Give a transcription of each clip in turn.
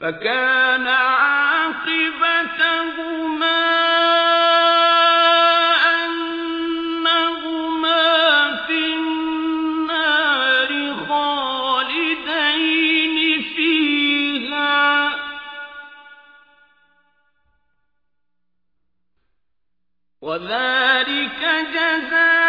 فكان عاقبتهما أنهما في النار خالدين فيها. وذلك جزاء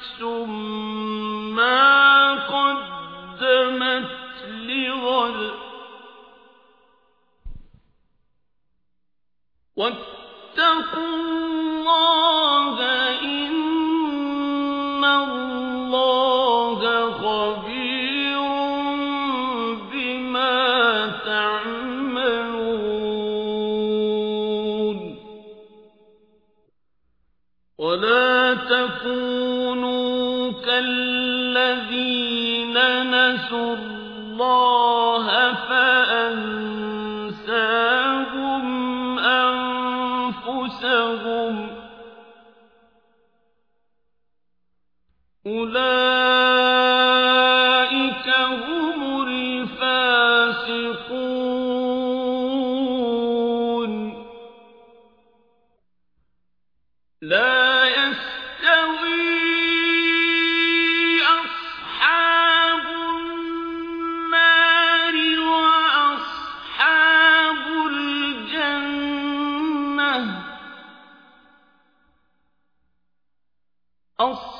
نفس قدمت واتقوا الله إن الله خبير بما تعملون. ولا تكونوا كالذين نسوا الله فأنساهم أنفسهم أولئك الجنة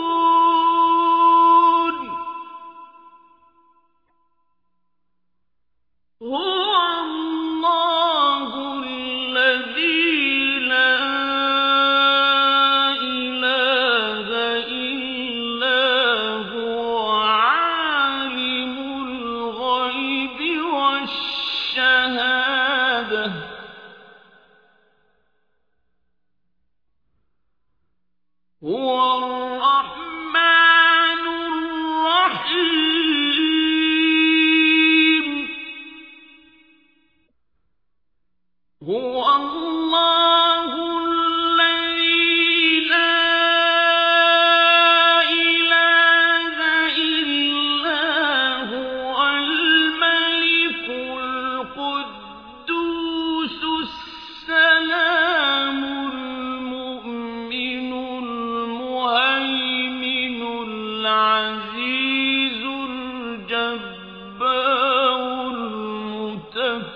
والشهادة هو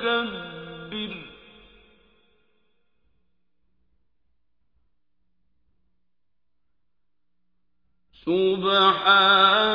المتكبر سبحان